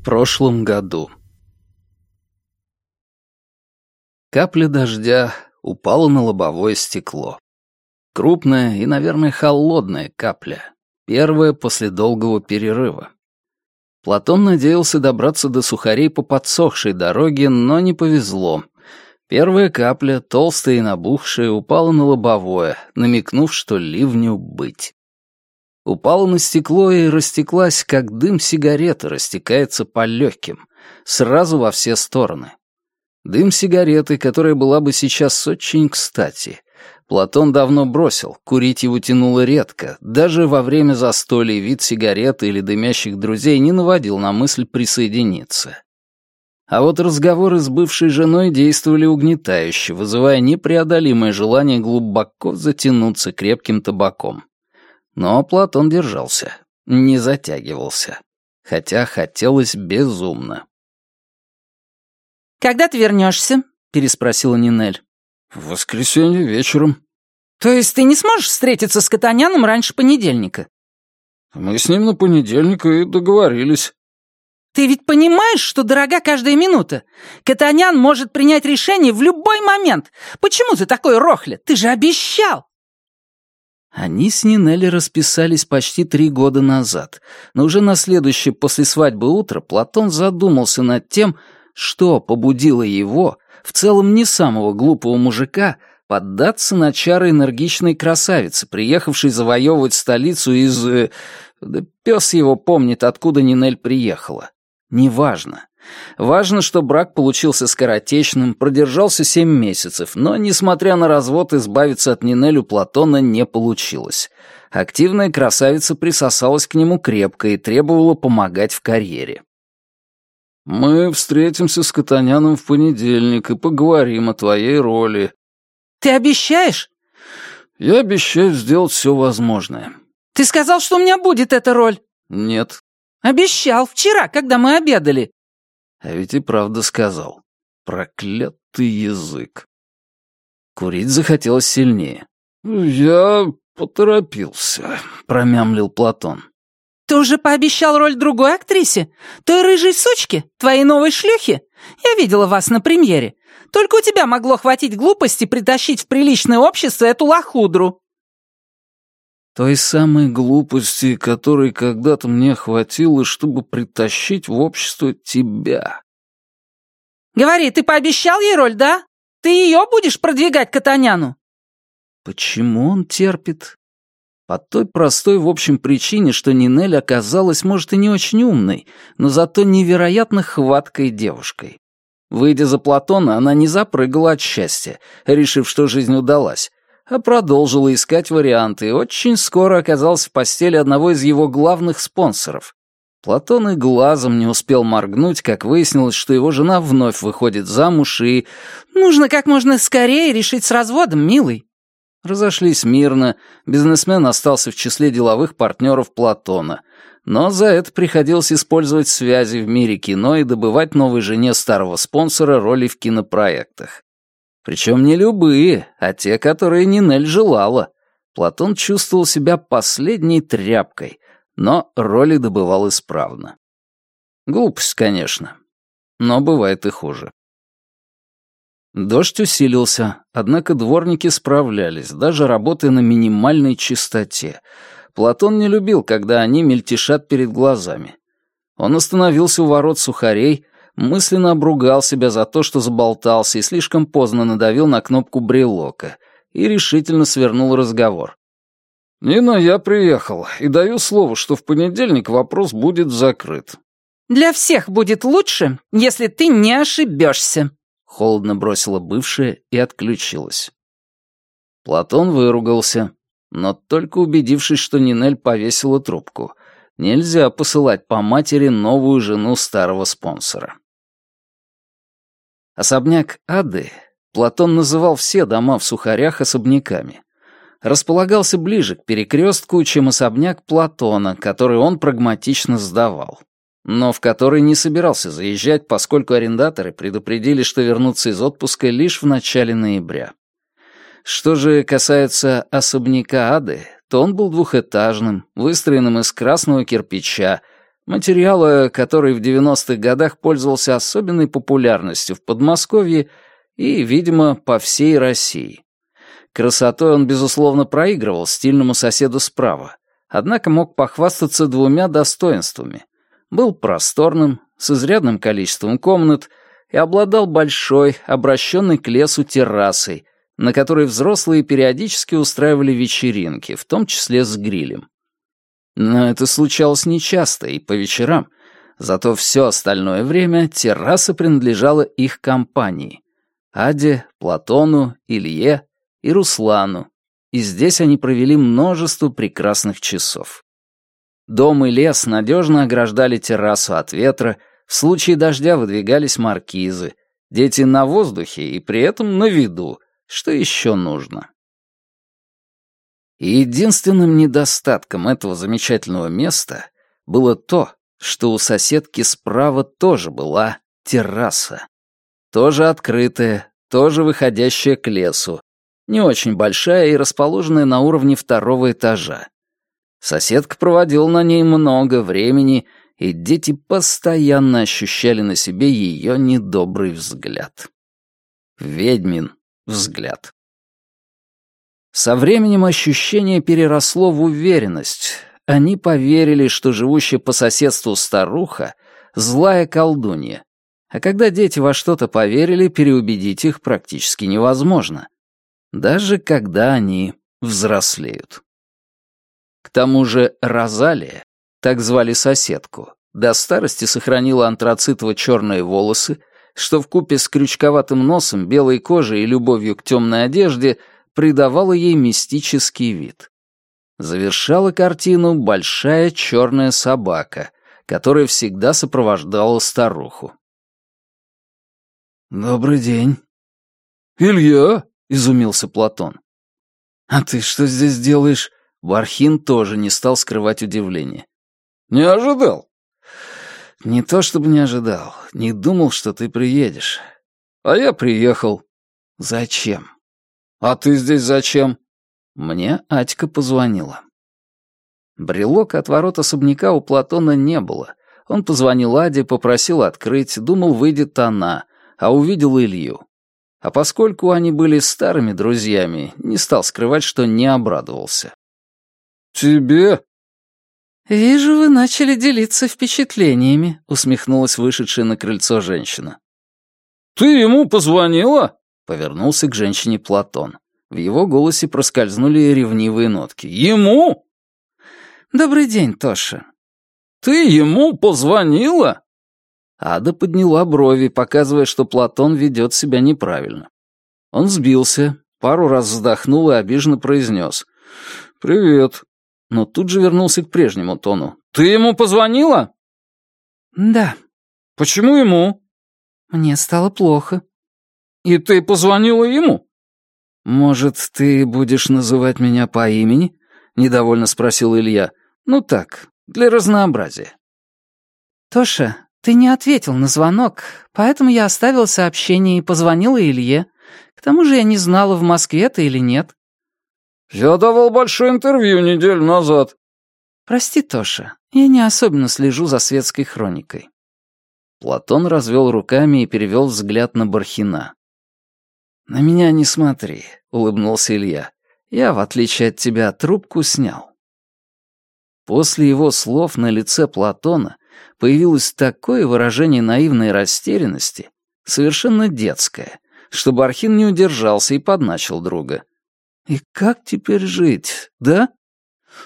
В прошлом году. Капля дождя упала на лобовое стекло. Крупная и, наверное, холодная капля. Первая после долгого перерыва. Платон надеялся добраться до сухарей по подсохшей дороге, но не повезло. Первая капля, толстая и набухшая, упала на лобовое, намекнув, что ливню быть. Упала на стекло и растеклась, как дым сигареты растекается по легким, сразу во все стороны. Дым сигареты, которая была бы сейчас очень кстати. Платон давно бросил, курить его тянуло редко, даже во время застолья вид сигареты или дымящих друзей не наводил на мысль присоединиться. А вот разговоры с бывшей женой действовали угнетающе, вызывая непреодолимое желание глубоко затянуться крепким табаком. Но Платон держался, не затягивался, хотя хотелось безумно. «Когда ты вернешься?» — переспросила Нинель. «В воскресенье вечером». «То есть ты не сможешь встретиться с Катаняном раньше понедельника?» «Мы с ним на понедельник и договорились». «Ты ведь понимаешь, что дорога каждая минута? Катанян может принять решение в любой момент. Почему ты такой рохля? Ты же обещал!» Они с Нинелли расписались почти три года назад, но уже на следующее после свадьбы утро Платон задумался над тем, что побудило его, в целом не самого глупого мужика, поддаться на чары энергичной красавицы, приехавшей завоевывать столицу из... Э, да пес его помнит, откуда Нинель приехала. Неважно. Важно, что брак получился скоротечным, продержался семь месяцев, но, несмотря на развод, избавиться от Нинель у Платона не получилось. Активная красавица присосалась к нему крепко и требовала помогать в карьере. «Мы встретимся с Катаняном в понедельник и поговорим о твоей роли». «Ты обещаешь?» «Я обещаю сделать все возможное». «Ты сказал, что у меня будет эта роль?» «Нет». «Обещал, вчера, когда мы обедали». А ведь и правда сказал. Проклятый язык. Курить захотелось сильнее. «Я поторопился», — промямлил Платон. Ты уже пообещал роль другой актрисе? Той рыжей сучки? Твоей новой шлюхи? Я видела вас на премьере. Только у тебя могло хватить глупости притащить в приличное общество эту лохудру». Той самой глупости, которой когда-то мне хватило, чтобы притащить в общество тебя. «Говори, ты пообещал ей роль, да? Ты ее будешь продвигать Катаняну?» Почему он терпит? По той простой, в общем, причине, что Нинель оказалась, может, и не очень умной, но зато невероятно хваткой девушкой. Выйдя за Платона, она не запрыгала от счастья, решив, что жизнь удалась, а продолжила искать варианты очень скоро оказалась в постели одного из его главных спонсоров. Платон и глазом не успел моргнуть, как выяснилось, что его жена вновь выходит замуж и... «Нужно как можно скорее решить с разводом, милый», Разошлись мирно, бизнесмен остался в числе деловых партнеров Платона, но за это приходилось использовать связи в мире кино и добывать новой жене старого спонсора роли в кинопроектах. Причем не любые, а те, которые Нинель желала. Платон чувствовал себя последней тряпкой, но роли добывал исправно. Глупость, конечно, но бывает и хуже. Дождь усилился, однако дворники справлялись, даже работая на минимальной чистоте. Платон не любил, когда они мельтешат перед глазами. Он остановился у ворот сухарей, мысленно обругал себя за то, что заболтался и слишком поздно надавил на кнопку брелока, и решительно свернул разговор. «Нина, я приехал, и даю слово, что в понедельник вопрос будет закрыт». «Для всех будет лучше, если ты не ошибешься», Холодно бросила бывшая и отключилась. Платон выругался, но только убедившись, что Нинель повесила трубку. Нельзя посылать по матери новую жену старого спонсора. Особняк Ады Платон называл все дома в Сухарях особняками. Располагался ближе к перекрестку, чем особняк Платона, который он прагматично сдавал но в который не собирался заезжать, поскольку арендаторы предупредили, что вернутся из отпуска лишь в начале ноября. Что же касается особняка Ады, то он был двухэтажным, выстроенным из красного кирпича, материала, который в 90-х годах пользовался особенной популярностью в Подмосковье и, видимо, по всей России. Красотой он, безусловно, проигрывал стильному соседу справа, однако мог похвастаться двумя достоинствами. Был просторным, с изрядным количеством комнат и обладал большой, обращенной к лесу террасой, на которой взрослые периодически устраивали вечеринки, в том числе с грилем. Но это случалось нечасто и по вечерам, зато все остальное время терраса принадлежала их компании — Аде, Платону, Илье и Руслану, и здесь они провели множество прекрасных часов. Дом и лес надежно ограждали террасу от ветра, в случае дождя выдвигались маркизы, дети на воздухе и при этом на виду, что еще нужно. Единственным недостатком этого замечательного места было то, что у соседки справа тоже была терраса. Тоже открытая, тоже выходящая к лесу, не очень большая и расположенная на уровне второго этажа. Соседка проводила на ней много времени, и дети постоянно ощущали на себе ее недобрый взгляд. Ведьмин взгляд. Со временем ощущение переросло в уверенность. Они поверили, что живущая по соседству старуха — злая колдунья. А когда дети во что-то поверили, переубедить их практически невозможно даже когда они взрослеют. К тому же Розалия, так звали соседку, до старости сохранила антрацитово-черные волосы, что вкупе с крючковатым носом, белой кожей и любовью к темной одежде придавало ей мистический вид. Завершала картину большая черная собака, которая всегда сопровождала старуху. «Добрый день». «Илья?» изумился Платон. «А ты что здесь делаешь?» Вархин тоже не стал скрывать удивление. «Не ожидал». «Не то чтобы не ожидал. Не думал, что ты приедешь. А я приехал. Зачем?» «А ты здесь зачем?» Мне Атька позвонила. Брелок от ворот особняка у Платона не было. Он позвонил Аде, попросил открыть, думал, выйдет она, а увидел Илью. А поскольку они были старыми друзьями, не стал скрывать, что не обрадовался. «Тебе?» «Вижу, вы начали делиться впечатлениями», — усмехнулась вышедшая на крыльцо женщина. «Ты ему позвонила?» — повернулся к женщине Платон. В его голосе проскользнули ревнивые нотки. «Ему?» «Добрый день, Тоша». «Ты ему позвонила?» Ада подняла брови, показывая, что Платон ведет себя неправильно. Он сбился, пару раз вздохнул и обиженно произнес. «Привет». Но тут же вернулся к прежнему тону. «Ты ему позвонила?» «Да». «Почему ему?» «Мне стало плохо». «И ты позвонила ему?» «Может, ты будешь называть меня по имени?» — недовольно спросил Илья. «Ну так, для разнообразия». «Тоша, «Ты не ответил на звонок, поэтому я оставил сообщение и позвонила Илье. К тому же я не знала, в Москве ты или нет». «Я давал большое интервью неделю назад». «Прости, Тоша, я не особенно слежу за светской хроникой». Платон развел руками и перевел взгляд на Бархина. «На меня не смотри», — улыбнулся Илья. «Я, в отличие от тебя, трубку снял». После его слов на лице Платона появилось такое выражение наивной растерянности, совершенно детское, что Бархин не удержался и подначил друга. «И как теперь жить, да?»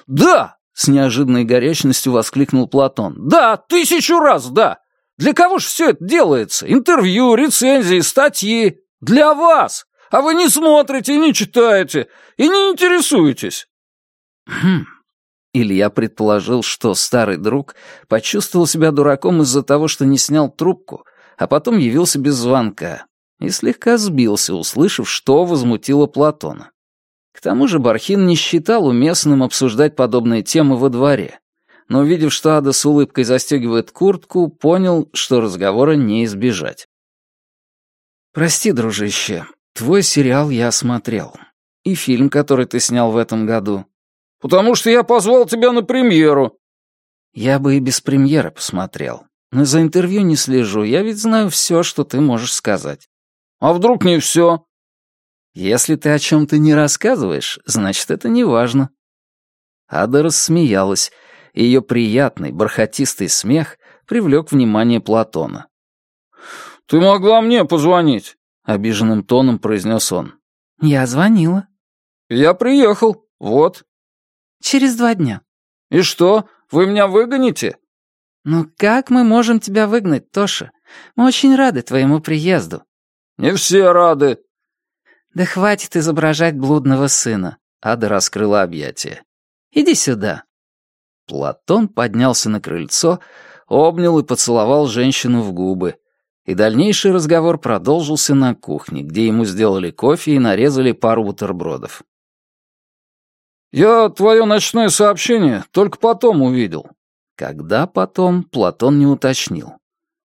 «Да!» — с неожиданной горячностью воскликнул Платон. «Да, тысячу раз да! Для кого ж все это делается? Интервью, рецензии, статьи. Для вас! А вы не смотрите, не читаете и не интересуетесь!» «Хм, Илья предположил, что старый друг почувствовал себя дураком из-за того, что не снял трубку, а потом явился без звонка, и слегка сбился, услышав, что возмутило Платона. К тому же Бархин не считал уместным обсуждать подобные темы во дворе, но, увидев, что Ада с улыбкой застегивает куртку, понял, что разговора не избежать. «Прости, дружище, твой сериал я смотрел. И фильм, который ты снял в этом году. «Потому что я позвал тебя на премьеру». Я бы и без премьеры посмотрел. Но за интервью не слежу, я ведь знаю все, что ты можешь сказать. А вдруг не все? Если ты о чем-то не рассказываешь, значит, это не важно. Ада рассмеялась, и ее приятный, бархатистый смех привлек внимание Платона. «Ты могла мне позвонить», — обиженным тоном произнес он. «Я звонила». «Я приехал, вот». «Через два дня». «И что, вы меня выгоните?» «Ну как мы можем тебя выгнать, Тоша? Мы очень рады твоему приезду». «Не все рады». «Да хватит изображать блудного сына», — Ада раскрыла объятия. «Иди сюда». Платон поднялся на крыльцо, обнял и поцеловал женщину в губы. И дальнейший разговор продолжился на кухне, где ему сделали кофе и нарезали пару бутербродов. «Я твое ночное сообщение только потом увидел». Когда потом, Платон не уточнил.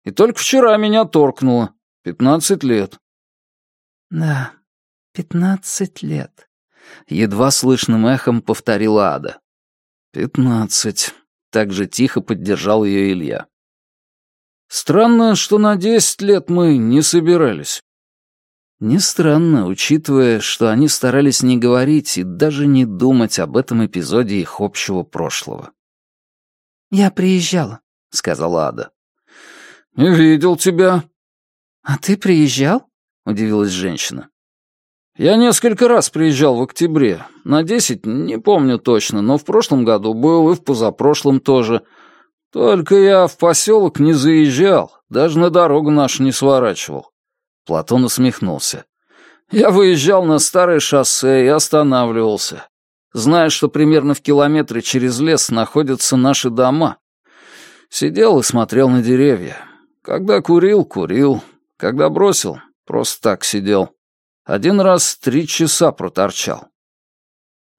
«И только вчера меня торкнуло. Пятнадцать лет». «Да, пятнадцать лет», — едва слышным эхом повторила Ада. «Пятнадцать», — так же тихо поддержал ее Илья. «Странно, что на десять лет мы не собирались». Не странно, учитывая, что они старались не говорить и даже не думать об этом эпизоде их общего прошлого. «Я приезжала», — сказала Ада. «Не видел тебя». «А ты приезжал?» — удивилась женщина. «Я несколько раз приезжал в октябре. На десять, не помню точно, но в прошлом году был и в позапрошлом тоже. Только я в поселок не заезжал, даже на дорогу нашу не сворачивал. Платон усмехнулся. «Я выезжал на старое шоссе и останавливался, зная, что примерно в километре через лес находятся наши дома. Сидел и смотрел на деревья. Когда курил, курил. Когда бросил, просто так сидел. Один раз три часа проторчал».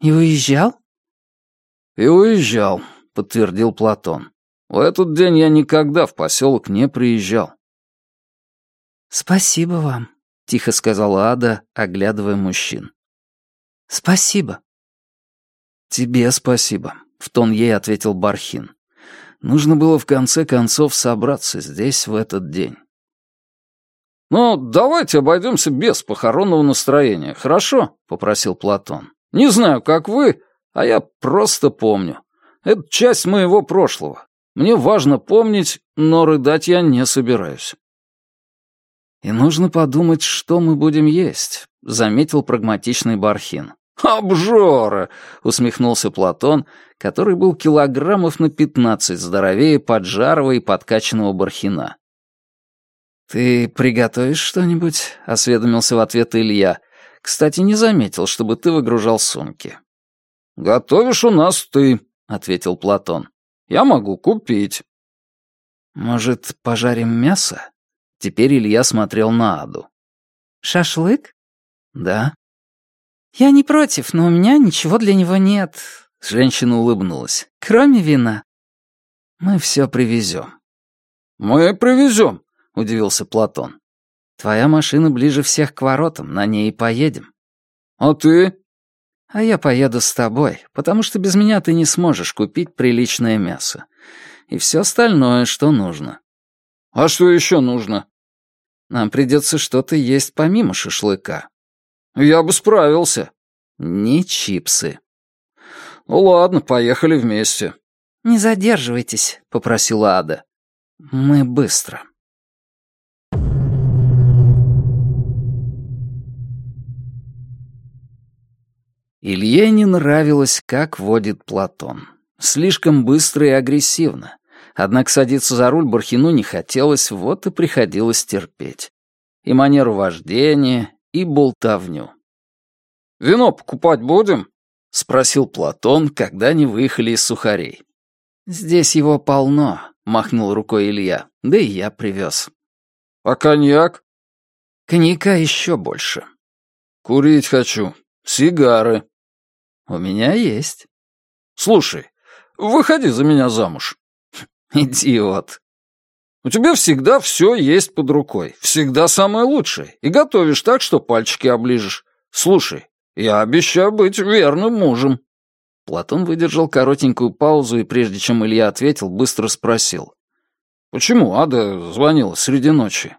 «И уезжал?» «И уезжал», — подтвердил Платон. «В этот день я никогда в поселок не приезжал. «Спасибо вам», — тихо сказала Ада, оглядывая мужчин. «Спасибо». «Тебе спасибо», — в тон ей ответил Бархин. «Нужно было в конце концов собраться здесь в этот день». «Ну, давайте обойдемся без похоронного настроения, хорошо?» — попросил Платон. «Не знаю, как вы, а я просто помню. Это часть моего прошлого. Мне важно помнить, но рыдать я не собираюсь». «И нужно подумать, что мы будем есть», — заметил прагматичный Бархин. «Обжора!» — усмехнулся Платон, который был килограммов на пятнадцать здоровее поджарого и подкачанного Бархина. «Ты приготовишь что-нибудь?» — осведомился в ответ Илья. «Кстати, не заметил, чтобы ты выгружал сумки». «Готовишь у нас ты», — ответил Платон. «Я могу купить». «Может, пожарим мясо?» Теперь Илья смотрел на Аду. «Шашлык?» «Да». «Я не против, но у меня ничего для него нет». Женщина улыбнулась. «Кроме вина». «Мы все привезем». «Мы привезем», — удивился Платон. «Твоя машина ближе всех к воротам, на ней и поедем». «А ты?» «А я поеду с тобой, потому что без меня ты не сможешь купить приличное мясо. И все остальное, что нужно». «А что еще нужно?» «Нам придется что-то есть помимо шашлыка». «Я бы справился». «Не чипсы». «Ну ладно, поехали вместе». «Не задерживайтесь», — попросила Ада. «Мы быстро». Илье не нравилось, как водит Платон. Слишком быстро и агрессивно. Однако садиться за руль Бархину не хотелось, вот и приходилось терпеть. И манеру вождения, и болтовню. «Вино покупать будем?» — спросил Платон, когда они выехали из сухарей. «Здесь его полно», — махнул рукой Илья, — «да и я привез». «А коньяк?» «Коньяка еще больше». «Курить хочу. Сигары». «У меня есть». «Слушай, выходи за меня замуж». «Идиот!» «У тебя всегда все есть под рукой, всегда самое лучшее, и готовишь так, что пальчики оближешь. Слушай, я обещаю быть верным мужем». Платон выдержал коротенькую паузу и, прежде чем Илья ответил, быстро спросил. «Почему Ада звонила среди ночи?»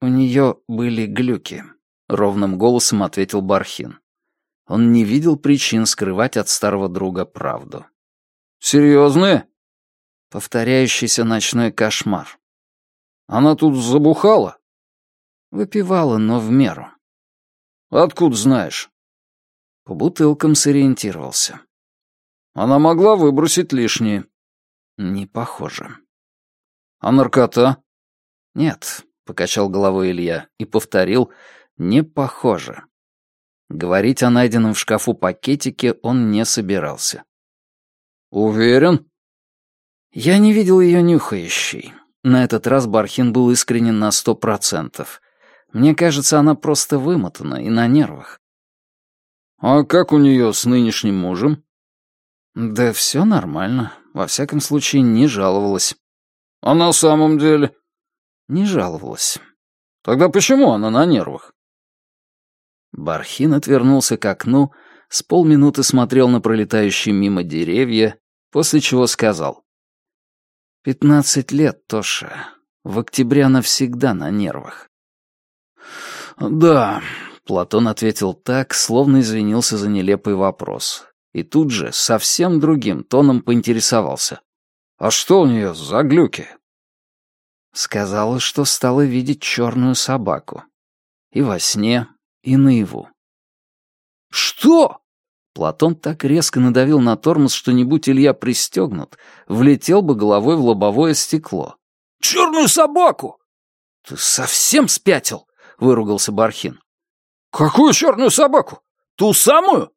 «У нее были глюки», — ровным голосом ответил Бархин. Он не видел причин скрывать от старого друга правду. «Серьезные?» Повторяющийся ночной кошмар. «Она тут забухала?» Выпивала, но в меру. «Откуда знаешь?» По бутылкам сориентировался. «Она могла выбросить лишнее?» «Не похоже». «А наркота?» «Нет», — покачал головой Илья и повторил, «не похоже». Говорить о найденном в шкафу пакетике он не собирался. «Уверен?» Я не видел ее нюхающей. На этот раз Бархин был искренен на сто процентов. Мне кажется, она просто вымотана и на нервах. «А как у нее с нынешним мужем?» «Да все нормально. Во всяком случае, не жаловалась». «А на самом деле?» «Не жаловалась». «Тогда почему она на нервах?» Бархин отвернулся к окну, с полминуты смотрел на пролетающие мимо деревья, после чего сказал. «Пятнадцать лет, Тоша. В октябре она всегда на нервах». «Да», — Платон ответил так, словно извинился за нелепый вопрос. И тут же совсем другим тоном поинтересовался. «А что у нее за глюки?» Сказала, что стала видеть черную собаку. И во сне, и наяву. «Что?» Платон так резко надавил на тормоз, что не будь Илья пристегнут, влетел бы головой в лобовое стекло. «Черную собаку!» «Ты совсем спятил?» — выругался Бархин. «Какую черную собаку? Ту самую?»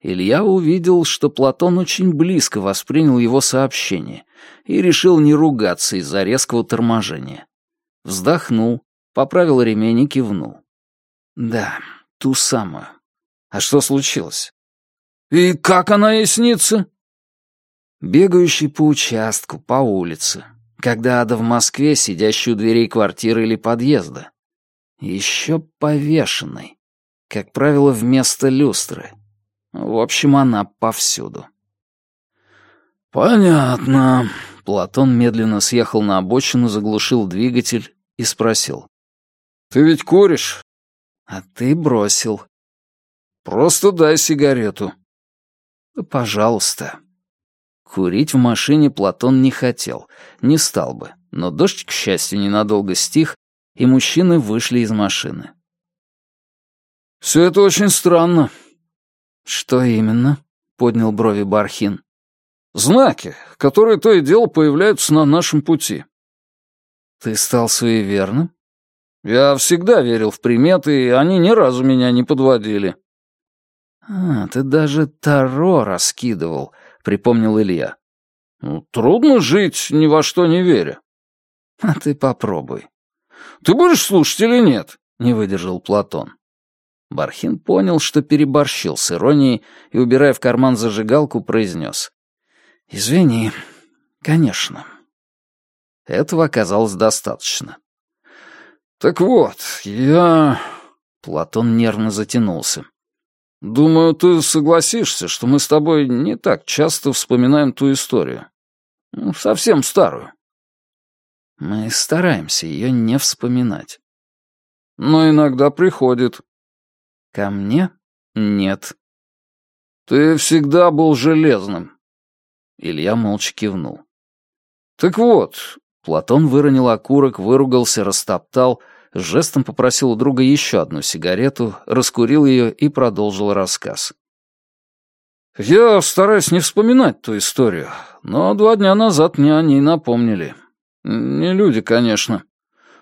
Илья увидел, что Платон очень близко воспринял его сообщение и решил не ругаться из-за резкого торможения. Вздохнул, поправил ремень и кивнул. Да, ту самую. А что случилось? И как она ей снится? Бегающий по участку, по улице. Когда Ада в Москве, сидящий у дверей квартиры или подъезда. Еще повешенной. Как правило, вместо люстры. В общем, она повсюду. «Понятно». Платон медленно съехал на обочину, заглушил двигатель и спросил. «Ты ведь куришь?» А ты бросил. Просто дай сигарету. Пожалуйста. Курить в машине Платон не хотел, не стал бы, но дождь, к счастью, ненадолго стих, и мужчины вышли из машины. «Все это очень странно». «Что именно?» — поднял брови Бархин. «Знаки, которые то и дело появляются на нашем пути». «Ты стал суеверным?» Я всегда верил в приметы, и они ни разу меня не подводили. «А, ты даже Таро раскидывал», — припомнил Илья. Ну, «Трудно жить, ни во что не веря». «А ты попробуй». «Ты будешь слушать или нет?» — не выдержал Платон. Бархин понял, что переборщил с иронией и, убирая в карман зажигалку, произнес. «Извини, конечно». Этого оказалось достаточно. «Так вот, я...» Платон нервно затянулся. «Думаю, ты согласишься, что мы с тобой не так часто вспоминаем ту историю. Ну, совсем старую». «Мы стараемся ее не вспоминать». «Но иногда приходит». «Ко мне? Нет». «Ты всегда был железным». Илья молча кивнул. «Так вот...» Платон выронил окурок, выругался, растоптал — жестом попросил у друга еще одну сигарету, раскурил ее и продолжил рассказ. «Я стараюсь не вспоминать ту историю, но два дня назад мне о ней напомнили. Не люди, конечно.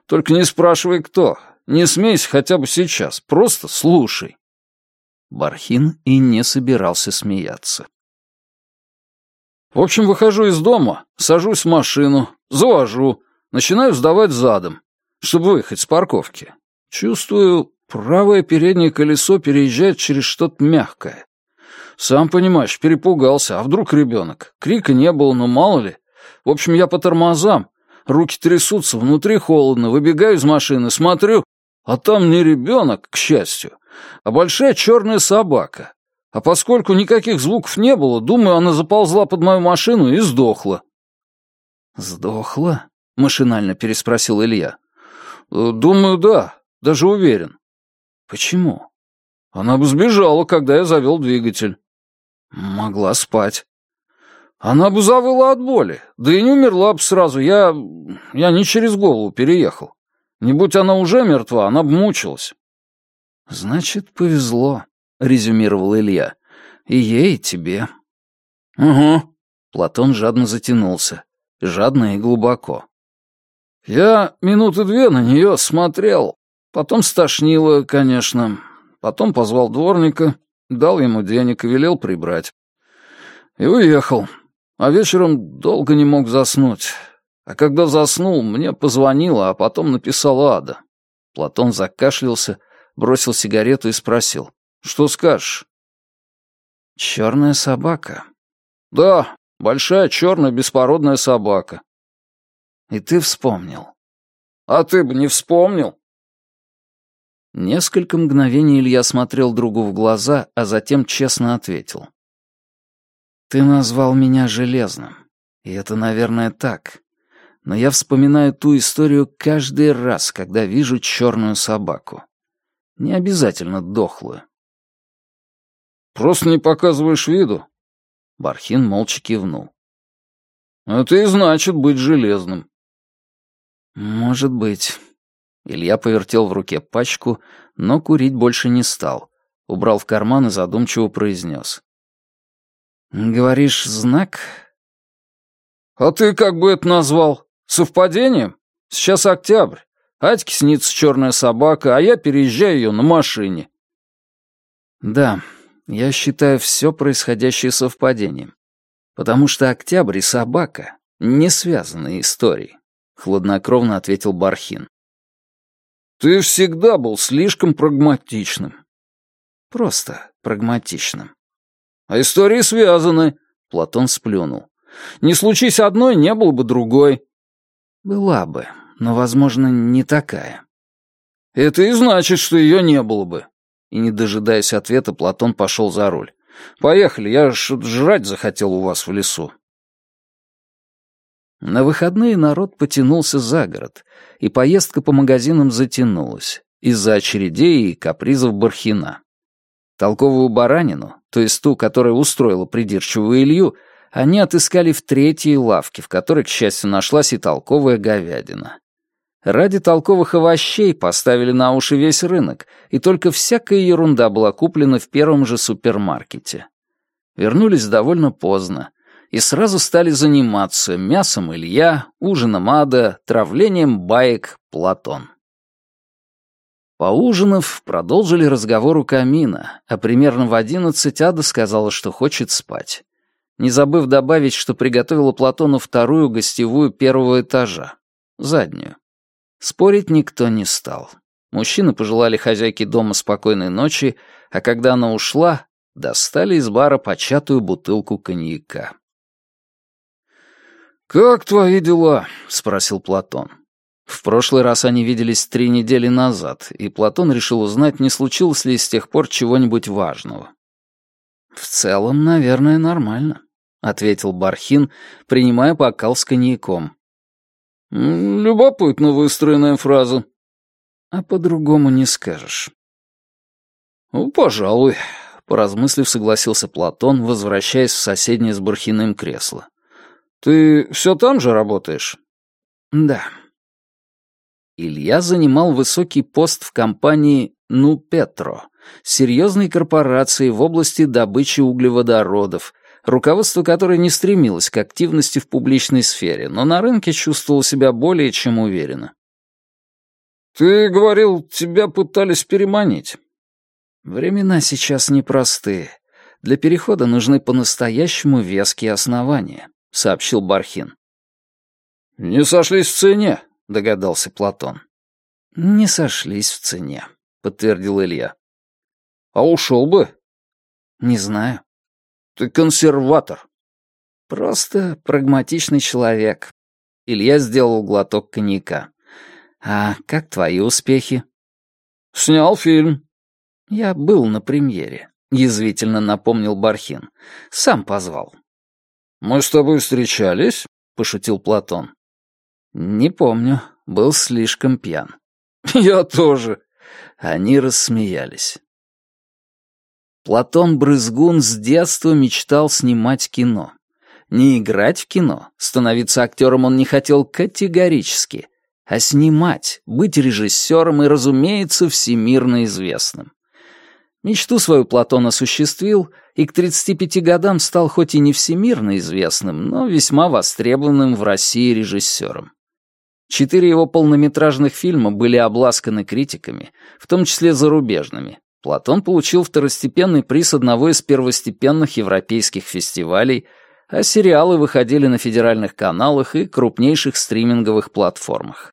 Только не спрашивай, кто. Не смейся хотя бы сейчас, просто слушай». Бархин и не собирался смеяться. В общем, выхожу из дома, сажусь в машину, завожу, начинаю сдавать задом чтобы выехать с парковки. Чувствую, правое переднее колесо переезжает через что-то мягкое. Сам понимаешь, перепугался, а вдруг ребенок? Крика не было, но мало ли. В общем, я по тормозам, руки трясутся, внутри холодно, выбегаю из машины, смотрю, а там не ребенок, к счастью, а большая черная собака. А поскольку никаких звуков не было, думаю, она заползла под мою машину и сдохла». «Сдохла?» — машинально переспросил Илья. «Э, «Думаю, да. Даже уверен». «Почему?» «Она бы сбежала, когда я завел двигатель». «Могла спать». «Она бы завыла от боли. Да и не умерла бы сразу. Я... я не через голову переехал. Не будь она уже мертва, она бы мучилась». «Значит, повезло», — резюмировал Илья. «И ей, и тебе». «Угу». Платон жадно затянулся. Жадно и глубоко. «Я минуты две на нее смотрел. Потом стошнило, конечно. Потом позвал дворника, дал ему денег и велел прибрать. И уехал. А вечером долго не мог заснуть. А когда заснул, мне позвонила, а потом написала Ада. Платон закашлялся, бросил сигарету и спросил. «Что скажешь?» «Черная собака». «Да, большая черная беспородная собака». «И ты вспомнил». «А ты бы не вспомнил?» Несколько мгновений Илья смотрел другу в глаза, а затем честно ответил. «Ты назвал меня Железным, и это, наверное, так. Но я вспоминаю ту историю каждый раз, когда вижу черную собаку. Не обязательно дохлую». «Просто не показываешь виду?» Бархин молча кивнул. «Это и значит быть железным». «Может быть». Илья повертел в руке пачку, но курить больше не стал. Убрал в карман и задумчиво произнес. «Говоришь, знак?» «А ты как бы это назвал? Совпадением? Сейчас октябрь. Атьке снится черная собака, а я переезжаю ее на машине». «Да, я считаю все происходящее совпадением. Потому что октябрь и собака — не связанные истории», — хладнокровно ответил Бархин. «Ты всегда был слишком прагматичным». «Просто прагматичным». «А истории связаны», — Платон сплюнул. «Не случись одной, не было бы другой». «Была бы, но, возможно, не такая». «Это и значит, что ее не было бы». И, не дожидаясь ответа, Платон пошел за руль. «Поехали, я ж жрать захотел у вас в лесу». На выходные народ потянулся за город, и поездка по магазинам затянулась из-за очередей и капризов Бархина. Толковую баранину, то есть ту, которая устроила придирчивую Илью, они отыскали в третьей лавке, в которой, к счастью, нашлась и толковая говядина. Ради толковых овощей поставили на уши весь рынок, и только всякая ерунда была куплена в первом же супермаркете. Вернулись довольно поздно, и сразу стали заниматься мясом Илья, ужином Ада, травлением баек Платон. Поужинав, продолжили разговор у камина, а примерно в одиннадцать Ада сказала, что хочет спать. Не забыв добавить, что приготовила Платону вторую гостевую первого этажа, заднюю. Спорить никто не стал. Мужчины пожелали хозяйке дома спокойной ночи, а когда она ушла, достали из бара початую бутылку коньяка. «Как твои дела?» — спросил Платон. В прошлый раз они виделись три недели назад, и Платон решил узнать, не случилось ли с тех пор чего-нибудь важного. «В целом, наверное, нормально», — ответил Бархин, принимая бокал с коньяком. «Любопытно выстроенная фраза». «А по-другому не скажешь». «Ну, пожалуй», — поразмыслив, согласился Платон, возвращаясь в соседнее с Бархиным кресло. «Ты все там же работаешь?» «Да». Илья занимал высокий пост в компании «Ну Петро», серьезной корпорации в области добычи углеводородов, руководство которой не стремилось к активности в публичной сфере, но на рынке чувствовало себя более чем уверенно. «Ты говорил, тебя пытались переманить». «Времена сейчас непростые. Для перехода нужны по-настоящему веские основания», — сообщил Бархин. «Не сошлись в цене», — догадался Платон. «Не сошлись в цене», — подтвердил Илья. «А ушел бы?» «Не знаю». «Ты консерватор». «Просто прагматичный человек». Илья сделал глоток коньяка. «А как твои успехи?» «Снял фильм». «Я был на премьере. язвительно напомнил Бархин. «Сам позвал». «Мы с тобой встречались?» — пошутил Платон. «Не помню. Был слишком пьян». «Я тоже». Они рассмеялись. Платон Брызгун с детства мечтал снимать кино. Не играть в кино, становиться актером он не хотел категорически, а снимать, быть режиссером и, разумеется, всемирно известным. Мечту свою Платон осуществил и к 35 годам стал хоть и не всемирно известным, но весьма востребованным в России режиссером. Четыре его полнометражных фильма были обласканы критиками, в том числе зарубежными. Платон получил второстепенный приз одного из первостепенных европейских фестивалей, а сериалы выходили на федеральных каналах и крупнейших стриминговых платформах.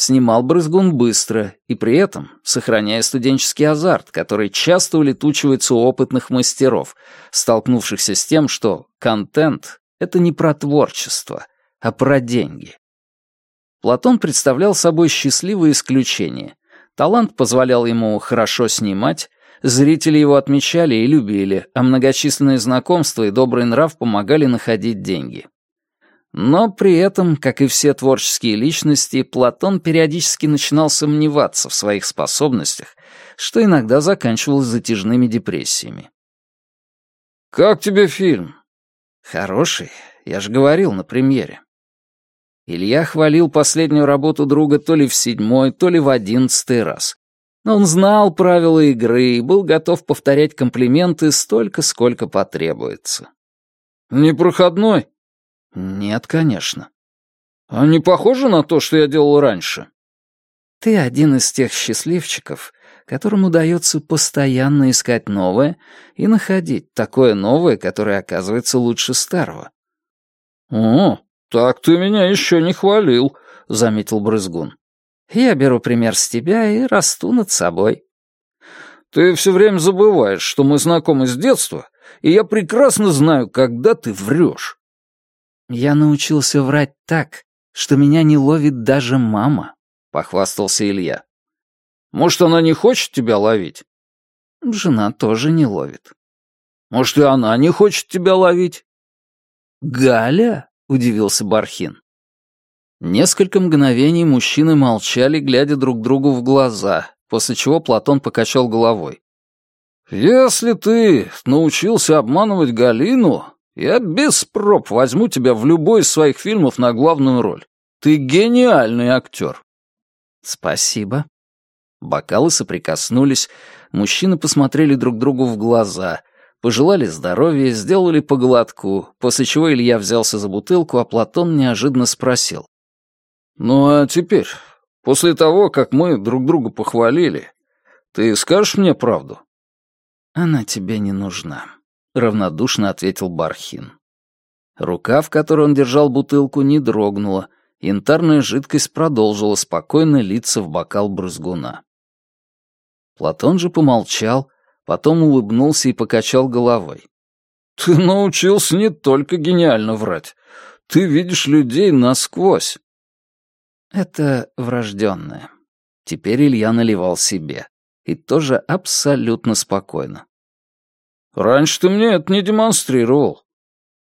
Снимал Брызгун быстро и при этом сохраняя студенческий азарт, который часто улетучивается у опытных мастеров, столкнувшихся с тем, что контент — это не про творчество, а про деньги. Платон представлял собой счастливое исключение. Талант позволял ему хорошо снимать, зрители его отмечали и любили, а многочисленные знакомства и добрый нрав помогали находить деньги. Но при этом, как и все творческие личности, Платон периодически начинал сомневаться в своих способностях, что иногда заканчивалось затяжными депрессиями. «Как тебе фильм?» «Хороший, я же говорил на премьере». Илья хвалил последнюю работу друга то ли в седьмой, то ли в одиннадцатый раз. Но он знал правила игры и был готов повторять комплименты столько, сколько потребуется. «Непроходной?» «Нет, конечно». «А не похоже на то, что я делал раньше?» «Ты один из тех счастливчиков, которым удается постоянно искать новое и находить такое новое, которое оказывается лучше старого». «О, так ты меня еще не хвалил», — заметил Брызгун. «Я беру пример с тебя и расту над собой». «Ты все время забываешь, что мы знакомы с детства, и я прекрасно знаю, когда ты врешь». «Я научился врать так, что меня не ловит даже мама», — похвастался Илья. «Может, она не хочет тебя ловить?» «Жена тоже не ловит». «Может, и она не хочет тебя ловить?» «Галя?» — удивился Бархин. Несколько мгновений мужчины молчали, глядя друг другу в глаза, после чего Платон покачал головой. «Если ты научился обманывать Галину, я без проб возьму тебя в любой из своих фильмов на главную роль. Ты гениальный актер». «Спасибо». Бокалы соприкоснулись, мужчины посмотрели друг другу в глаза, пожелали здоровья, сделали по глотку, после чего Илья взялся за бутылку, а Платон неожиданно спросил. «Ну а теперь, после того, как мы друг друга похвалили, ты скажешь мне правду?» «Она тебе не нужна», — равнодушно ответил Бархин. Рука, в которой он держал бутылку, не дрогнула, янтарная жидкость продолжила спокойно литься в бокал брызгуна. Платон же помолчал, потом улыбнулся и покачал головой. «Ты научился не только гениально врать. Ты видишь людей насквозь». «Это врожденное». Теперь Илья наливал себе. И тоже абсолютно спокойно. Раньше ты мне это не демонстрировал».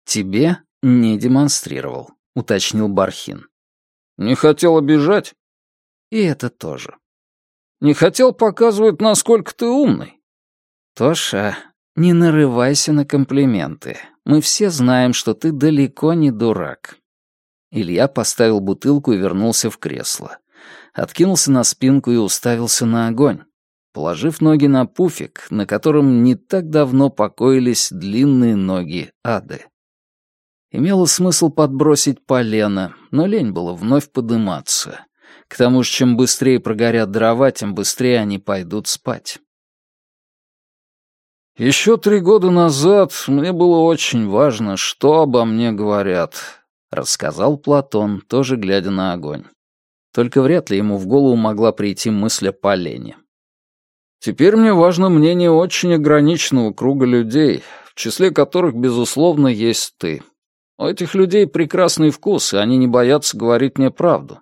«Тебе не демонстрировал», — уточнил Бархин. «Не хотел обижать?» «И это тоже». «Не хотел показывать, насколько ты умный?» «Тоша, не нарывайся на комплименты. Мы все знаем, что ты далеко не дурак». Илья поставил бутылку и вернулся в кресло. Откинулся на спинку и уставился на огонь положив ноги на пуфик, на котором не так давно покоились длинные ноги ады. Имело смысл подбросить полено, но лень было вновь подыматься. К тому же, чем быстрее прогорят дрова, тем быстрее они пойдут спать. «Еще три года назад мне было очень важно, что обо мне говорят», — рассказал Платон, тоже глядя на огонь. Только вряд ли ему в голову могла прийти мысль о полене. Теперь мне важно мнение очень ограниченного круга людей, в числе которых, безусловно, есть ты. У этих людей прекрасный вкус, и они не боятся говорить мне правду.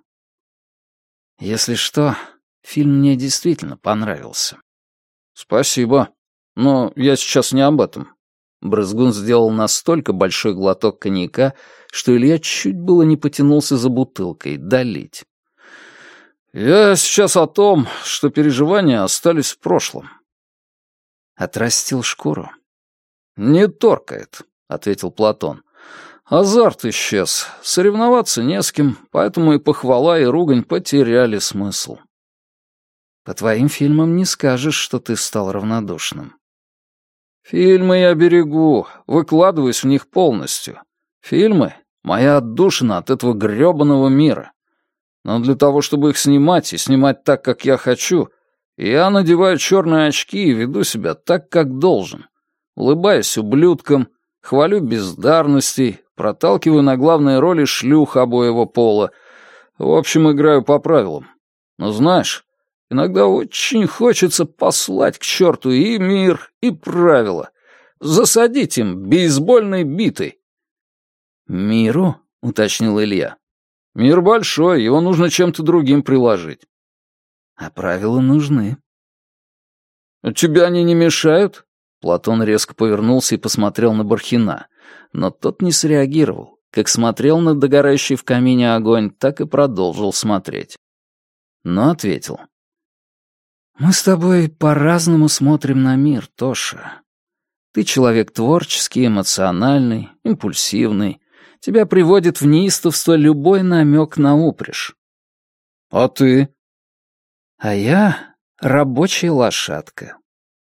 Если что, фильм мне действительно понравился. Спасибо. Но я сейчас не об этом. Брызгун сделал настолько большой глоток коньяка, что Илья чуть было не потянулся за бутылкой, долить. «Я сейчас о том, что переживания остались в прошлом». Отрастил шкуру. «Не торкает», — ответил Платон. «Азарт исчез, соревноваться не с кем, поэтому и похвала, и ругань потеряли смысл». «По твоим фильмам не скажешь, что ты стал равнодушным». «Фильмы я берегу, выкладываюсь в них полностью. Фильмы — моя отдушина от этого грёбаного мира. Но для того, чтобы их снимать и снимать так, как я хочу, я надеваю черные очки и веду себя так, как должен. Улыбаюсь ублюдкам, хвалю бездарностей, проталкиваю на главные роли шлюх обоего пола. В общем, играю по правилам. Но знаешь, иногда очень хочется послать к черту и мир, и правила. Засадить им бейсбольной битой. «Миру?» — уточнил Илья. Мир большой, его нужно чем-то другим приложить. А правила нужны. Тебе они не мешают? Платон резко повернулся и посмотрел на Бархина, но тот не среагировал. Как смотрел на догорающий в камине огонь, так и продолжил смотреть. Но ответил. «Мы с тобой по-разному смотрим на мир, Тоша. Ты человек творческий, эмоциональный, импульсивный, Тебя приводит в неистовство любой намек на упряжь. А ты? А я рабочая лошадка.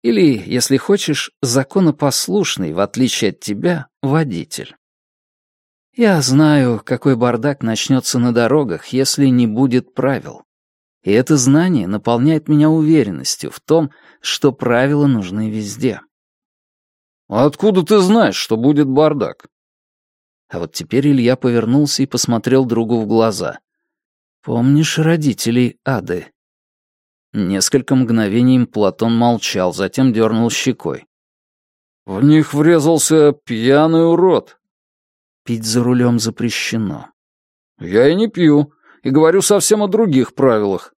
Или, если хочешь, законопослушный, в отличие от тебя, водитель. Я знаю, какой бардак начнется на дорогах, если не будет правил. И это знание наполняет меня уверенностью в том, что правила нужны везде. А откуда ты знаешь, что будет бардак? А вот теперь Илья повернулся и посмотрел другу в глаза. «Помнишь родителей Ады?» Несколько мгновений Платон молчал, затем дернул щекой. «В них врезался пьяный урод». «Пить за рулем запрещено». «Я и не пью, и говорю совсем о других правилах».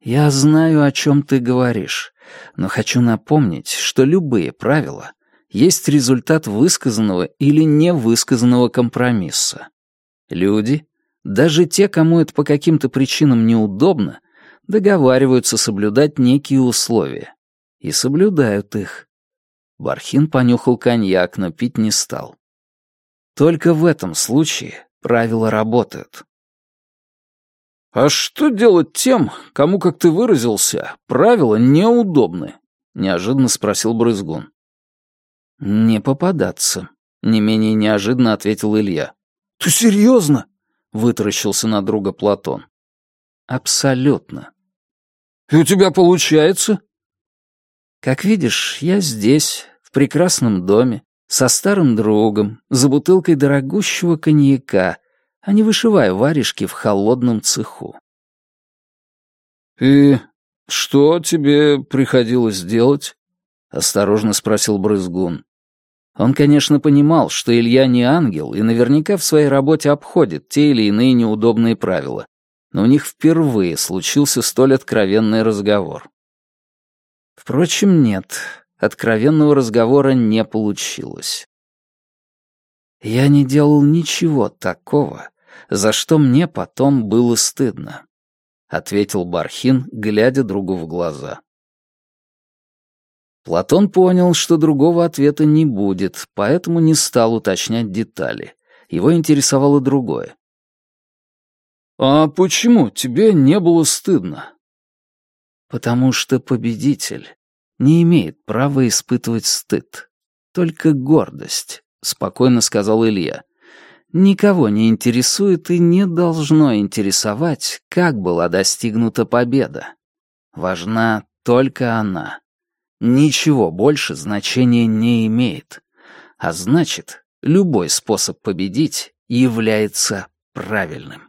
«Я знаю, о чем ты говоришь, но хочу напомнить, что любые правила есть результат высказанного или невысказанного компромисса. Люди, даже те, кому это по каким-то причинам неудобно, договариваются соблюдать некие условия. И соблюдают их. Бархин понюхал коньяк, но пить не стал. Только в этом случае правила работают. «А что делать тем, кому, как ты выразился, правила неудобны?» — неожиданно спросил Брызгун. «Не попадаться», — не менее неожиданно ответил Илья. «Ты серьезно?» — вытаращился на друга Платон. «Абсолютно». «И у тебя получается?» «Как видишь, я здесь, в прекрасном доме, со старым другом, за бутылкой дорогущего коньяка, а не вышиваю варежки в холодном цеху». «И что тебе приходилось делать?» осторожно спросил Брызгун. Он, конечно, понимал, что Илья не ангел и наверняка в своей работе обходит те или иные неудобные правила, но у них впервые случился столь откровенный разговор. Впрочем, нет, откровенного разговора не получилось. Я не делал ничего такого, за что мне потом было стыдно, ответил Бархин, глядя другу в глаза. Платон понял, что другого ответа не будет, поэтому не стал уточнять детали. Его интересовало другое. «А почему тебе не было стыдно?» «Потому что победитель не имеет права испытывать стыд, только гордость», — спокойно сказал Илья. «Никого не интересует и не должно интересовать, как была достигнута победа. Важна только она». Ничего больше значения не имеет. А значит, любой способ победить является правильным.